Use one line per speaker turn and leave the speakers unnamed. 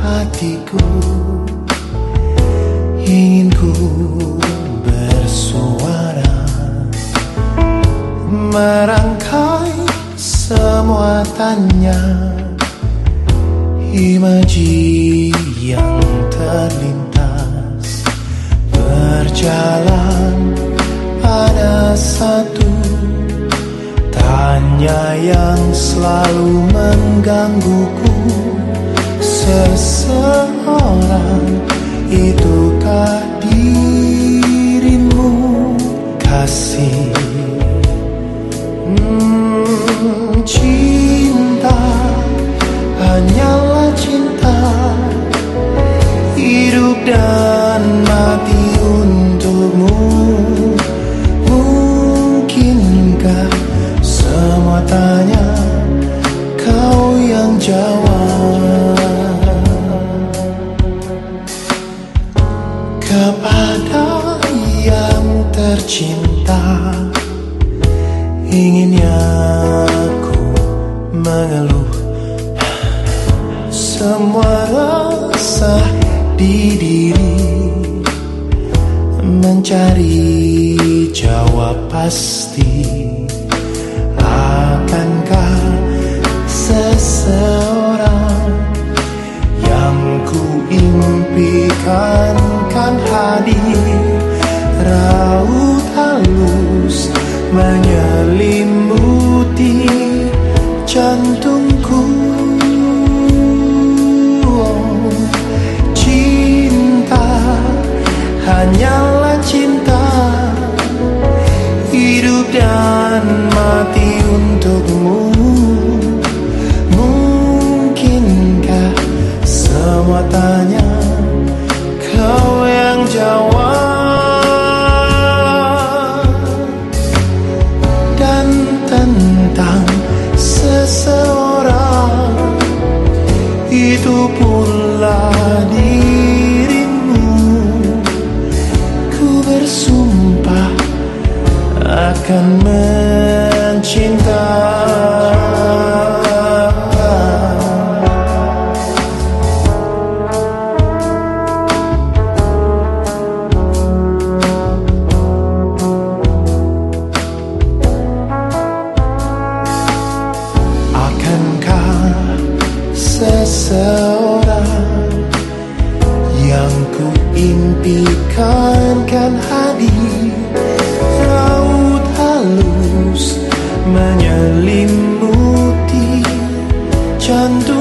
hatiku Ingin ku bersuara Merangkai semua tanya Imaji yang terlintas Berjalan pada satu Tanya yang selalu menggangguku Seseorang itukah dirimu kasih? Hmm, Kepada yang tercinta Inginnya aku mengeluh. Semua rasa di diri Mencari jawab pasti. Akankah seseorang menyelimuti jantungku. Cinta hanyalah cinta Hidup dan mati untukmu. Mungkinkah semua tanya seseorang yang ku impikan kan hadir. Raut halus menyelimuti jantungku